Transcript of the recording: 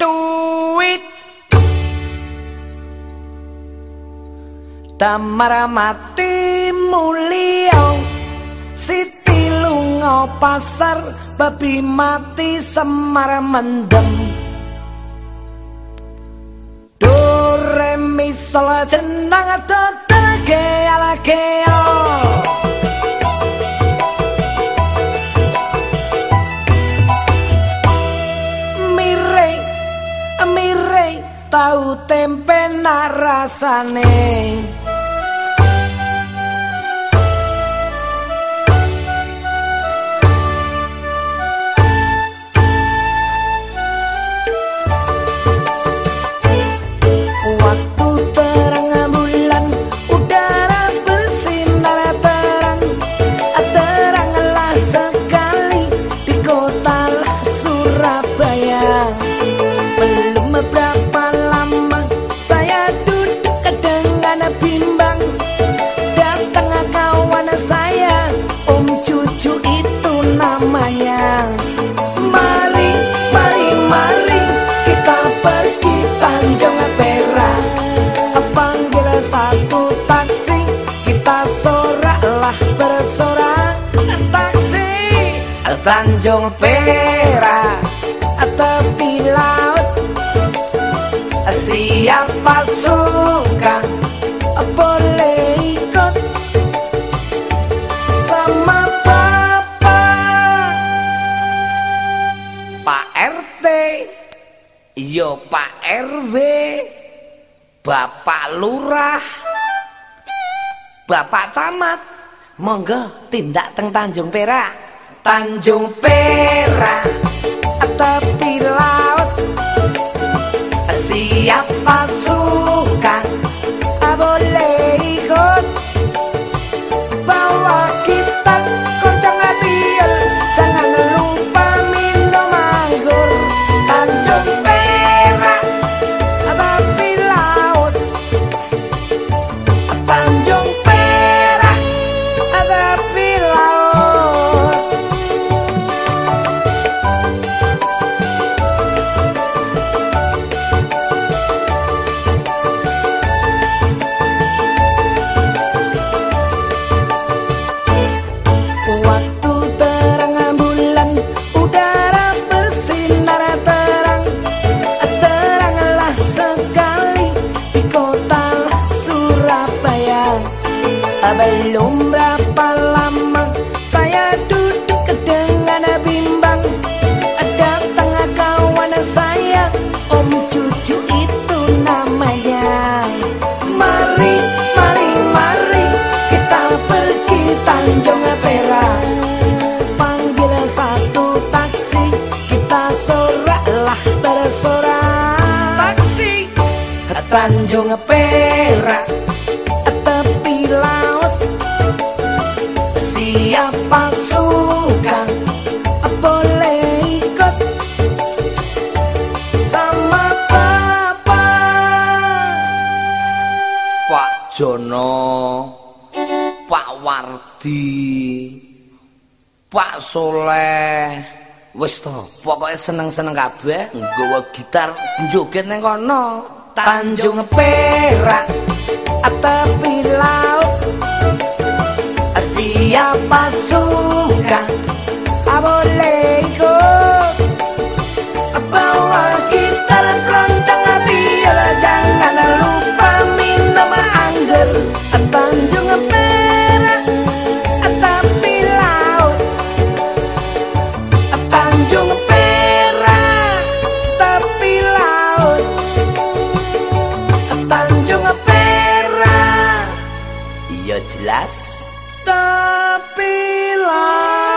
tuit Tamara mati mulia Siti lunga pasar babi mati semar mendem. Do re mi sol jenang tetege ala narasane Tanjung Perak tepi laut. Siapa suka boleh ikut. Sama bapak Pak RT yo Pak RW Bapak Lurah. Bapak Camat. Monggo tindak teng Tanjung Perak Tanjung Perak tepi laut. Siapa Tanjung Perak tepi laut. Siapa suka boleh ikut. Sama papa. Pak Jono Pak Wardi Pak Soleh. Wis to pokoke seneng-seneng kabeh. Nggawa gitar joget ning kono Tanjung Perak tepi laut siapa iya jelas. Tepi laut